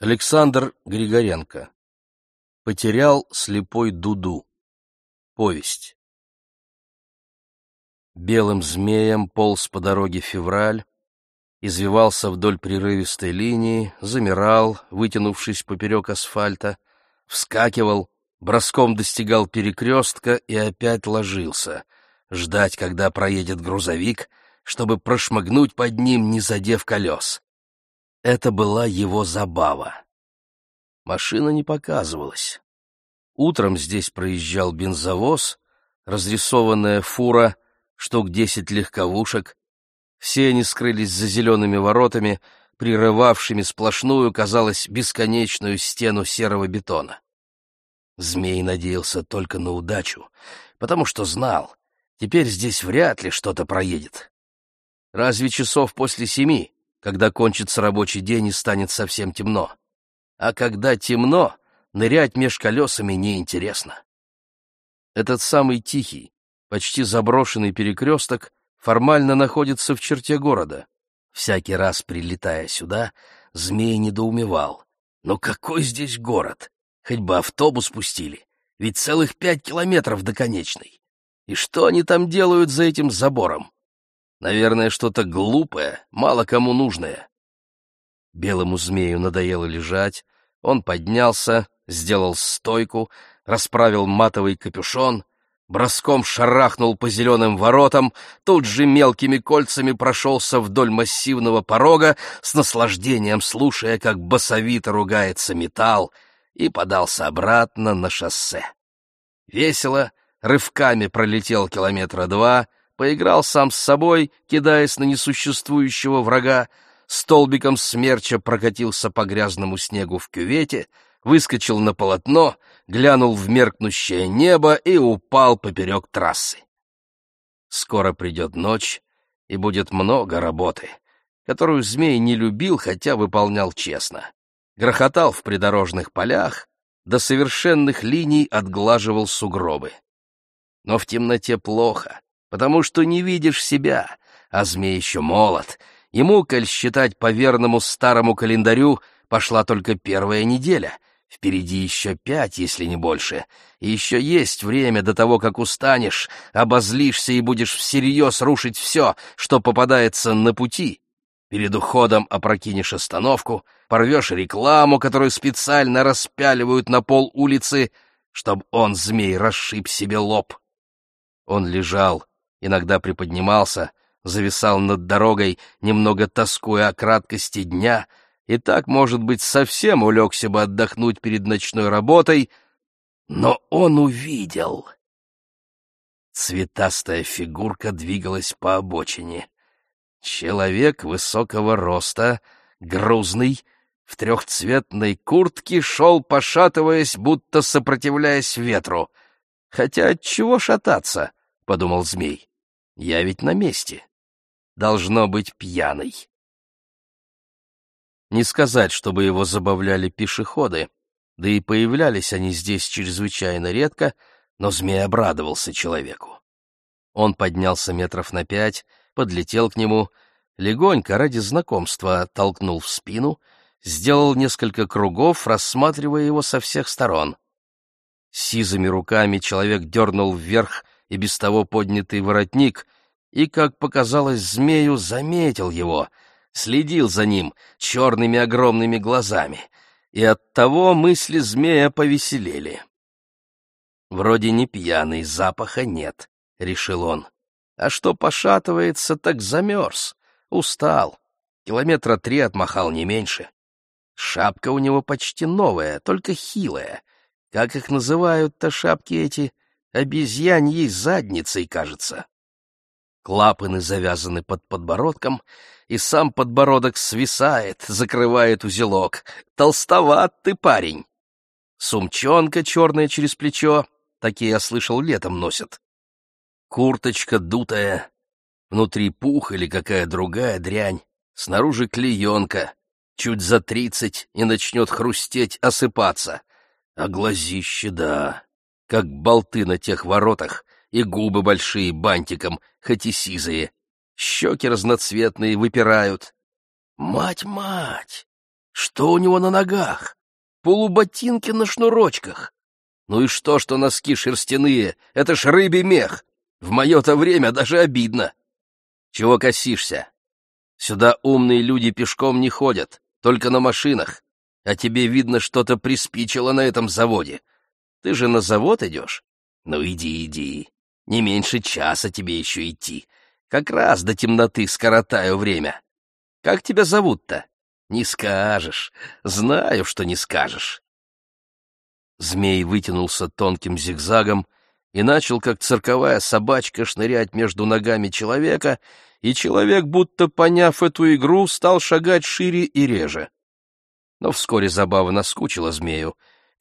Александр Григоренко. Потерял слепой Дуду. Повесть. Белым змеем полз по дороге февраль, извивался вдоль прерывистой линии, замирал, вытянувшись поперек асфальта, вскакивал, броском достигал перекрестка и опять ложился, ждать, когда проедет грузовик, чтобы прошмыгнуть под ним, не задев колес. Это была его забава. Машина не показывалась. Утром здесь проезжал бензовоз, разрисованная фура, штук десять легковушек. Все они скрылись за зелеными воротами, прерывавшими сплошную, казалось, бесконечную стену серого бетона. Змей надеялся только на удачу, потому что знал, теперь здесь вряд ли что-то проедет. Разве часов после семи? Когда кончится рабочий день и станет совсем темно. А когда темно, нырять меж колесами неинтересно. Этот самый тихий, почти заброшенный перекресток формально находится в черте города. Всякий раз, прилетая сюда, змей недоумевал. Но какой здесь город? Хоть бы автобус пустили, ведь целых пять километров до конечной. И что они там делают за этим забором? Наверное, что-то глупое, мало кому нужное. Белому змею надоело лежать, он поднялся, сделал стойку, расправил матовый капюшон, броском шарахнул по зеленым воротам, тут же мелкими кольцами прошелся вдоль массивного порога, с наслаждением слушая, как басовито ругается металл, и подался обратно на шоссе. Весело, рывками пролетел километра два — поиграл сам с собой, кидаясь на несуществующего врага, столбиком смерча прокатился по грязному снегу в кювете, выскочил на полотно, глянул в меркнущее небо и упал поперек трассы. Скоро придет ночь, и будет много работы, которую змей не любил, хотя выполнял честно. Грохотал в придорожных полях, до совершенных линий отглаживал сугробы. Но в темноте плохо, потому что не видишь себя, а змей еще молод. Ему, коль считать по верному старому календарю, пошла только первая неделя. Впереди еще пять, если не больше. И еще есть время до того, как устанешь, обозлишься и будешь всерьез рушить все, что попадается на пути. Перед уходом опрокинешь остановку, порвешь рекламу, которую специально распяливают на пол улицы, чтобы он, змей, расшиб себе лоб. Он лежал, иногда приподнимался, зависал над дорогой, немного тоскуя о краткости дня, и так, может быть, совсем улегся бы отдохнуть перед ночной работой, но он увидел. Цветастая фигурка двигалась по обочине. Человек высокого роста, грузный, в трехцветной куртке шел, пошатываясь, будто сопротивляясь ветру. Хотя от чего шататься? — подумал змей. Я ведь на месте. Должно быть пьяный. Не сказать, чтобы его забавляли пешеходы, да и появлялись они здесь чрезвычайно редко, но змей обрадовался человеку. Он поднялся метров на пять, подлетел к нему, легонько ради знакомства толкнул в спину, сделал несколько кругов, рассматривая его со всех сторон. Сизыми руками человек дернул вверх и без того поднятый воротник, и, как показалось змею, заметил его, следил за ним черными огромными глазами, и оттого мысли змея повеселели. «Вроде не пьяный, запаха нет», — решил он. «А что пошатывается, так замерз, устал, километра три отмахал не меньше. Шапка у него почти новая, только хилая. Как их называют-то шапки эти? Обезьяньей задницей, кажется. Клапаны завязаны под подбородком, и сам подбородок свисает, закрывает узелок. Толстоват ты, парень. Сумчонка черная через плечо, такие, я слышал, летом носят. Курточка дутая, внутри пух или какая другая дрянь, снаружи клеенка, чуть за тридцать и начнет хрустеть, осыпаться. А глазище, да, как болты на тех воротах, и губы большие бантиком, хоть и сизые. Щеки разноцветные выпирают. Мать-мать! Что у него на ногах? Полуботинки на шнурочках. Ну и что, что носки шерстяные? Это ж рыбий мех. В мое-то время даже обидно. Чего косишься? Сюда умные люди пешком не ходят, только на машинах. А тебе, видно, что-то приспичило на этом заводе. Ты же на завод идешь? Ну иди, иди. Не меньше часа тебе еще идти. Как раз до темноты скоротаю время. Как тебя зовут-то? Не скажешь. Знаю, что не скажешь. Змей вытянулся тонким зигзагом и начал, как цирковая собачка, шнырять между ногами человека, и человек, будто поняв эту игру, стал шагать шире и реже. Но вскоре забава наскучила змею.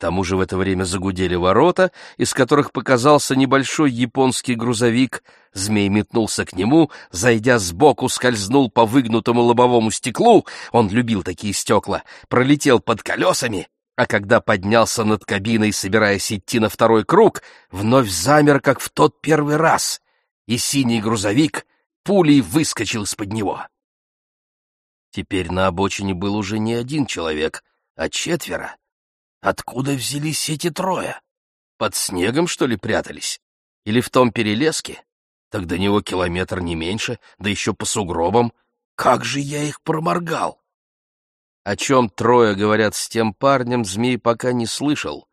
Тому же в это время загудели ворота, из которых показался небольшой японский грузовик. Змей метнулся к нему, зайдя сбоку, скользнул по выгнутому лобовому стеклу, он любил такие стекла, пролетел под колесами — а когда поднялся над кабиной, собираясь идти на второй круг, вновь замер, как в тот первый раз, и синий грузовик пулей выскочил из-под него. Теперь на обочине был уже не один человек, а четверо. Откуда взялись эти трое? Под снегом, что ли, прятались? Или в том перелеске? Так до него километр не меньше, да еще по сугробам. Как же я их проморгал! О чем трое говорят с тем парнем, змей пока не слышал,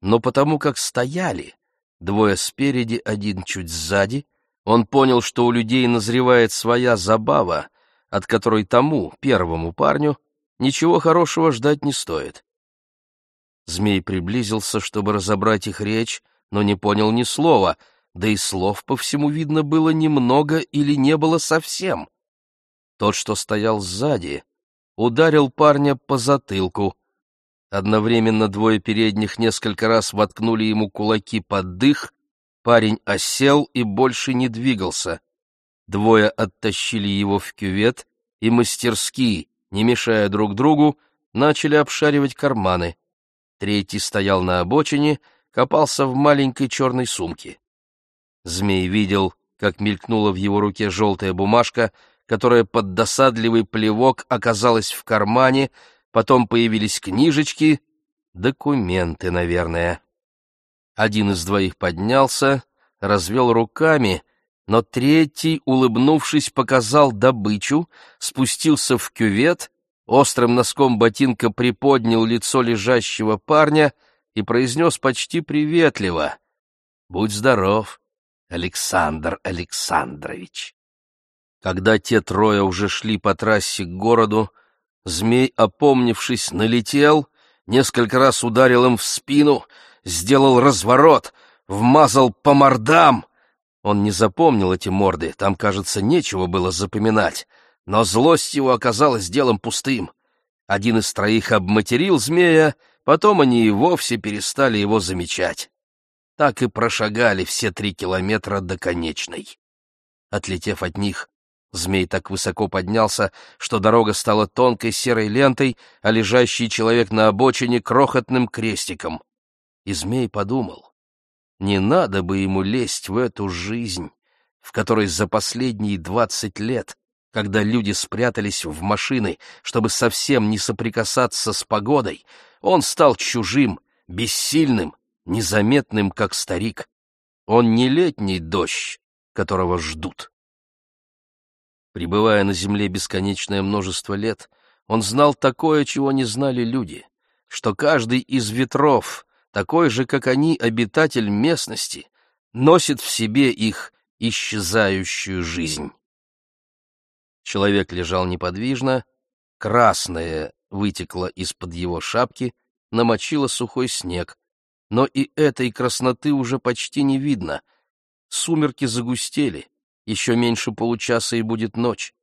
но потому как стояли, двое спереди, один чуть сзади, он понял, что у людей назревает своя забава, от которой тому, первому парню, ничего хорошего ждать не стоит. Змей приблизился, чтобы разобрать их речь, но не понял ни слова, да и слов по всему видно было немного или не было совсем. Тот, что стоял сзади, ударил парня по затылку. Одновременно двое передних несколько раз воткнули ему кулаки под дых, парень осел и больше не двигался. Двое оттащили его в кювет и мастерски, не мешая друг другу, начали обшаривать карманы. Третий стоял на обочине, копался в маленькой черной сумке. Змей видел, как мелькнула в его руке желтая бумажка — которая под досадливый плевок оказалась в кармане, потом появились книжечки, документы, наверное. Один из двоих поднялся, развел руками, но третий, улыбнувшись, показал добычу, спустился в кювет, острым носком ботинка приподнял лицо лежащего парня и произнес почти приветливо «Будь здоров, Александр Александрович». Когда те трое уже шли по трассе к городу, змей, опомнившись, налетел, несколько раз ударил им в спину, сделал разворот, вмазал по мордам. Он не запомнил эти морды, там, кажется, нечего было запоминать, но злость его оказалась делом пустым. Один из троих обматерил змея, потом они и вовсе перестали его замечать. Так и прошагали все три километра до конечной. Отлетев от них, Змей так высоко поднялся, что дорога стала тонкой серой лентой, а лежащий человек на обочине — крохотным крестиком. И змей подумал, не надо бы ему лезть в эту жизнь, в которой за последние двадцать лет, когда люди спрятались в машины, чтобы совсем не соприкасаться с погодой, он стал чужим, бессильным, незаметным, как старик. Он не летний дождь, которого ждут. Пребывая на земле бесконечное множество лет, он знал такое, чего не знали люди, что каждый из ветров, такой же, как они, обитатель местности, носит в себе их исчезающую жизнь. Человек лежал неподвижно, красное вытекло из-под его шапки, намочило сухой снег, но и этой красноты уже почти не видно. Сумерки загустели, еще меньше получаса и будет ночь.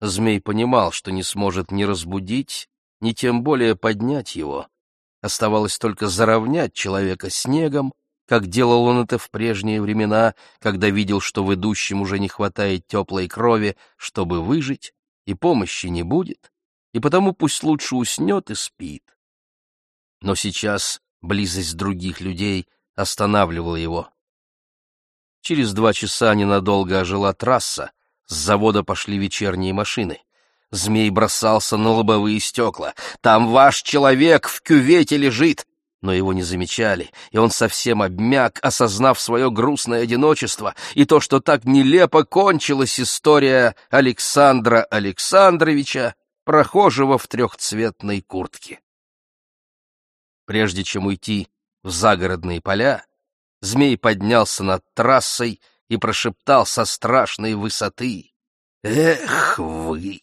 Змей понимал, что не сможет ни разбудить, ни тем более поднять его. Оставалось только заровнять человека снегом, как делал он это в прежние времена, когда видел, что в идущем уже не хватает теплой крови, чтобы выжить, и помощи не будет, и потому пусть лучше уснет и спит. Но сейчас близость других людей останавливала его. Через два часа ненадолго ожила трасса, с завода пошли вечерние машины. Змей бросался на лобовые стекла. «Там ваш человек в кювете лежит!» Но его не замечали, и он совсем обмяк, осознав свое грустное одиночество и то, что так нелепо кончилась история Александра Александровича, прохожего в трехцветной куртке. Прежде чем уйти в загородные поля, змей поднялся над трассой и прошептал со страшной высоты «Эх вы!»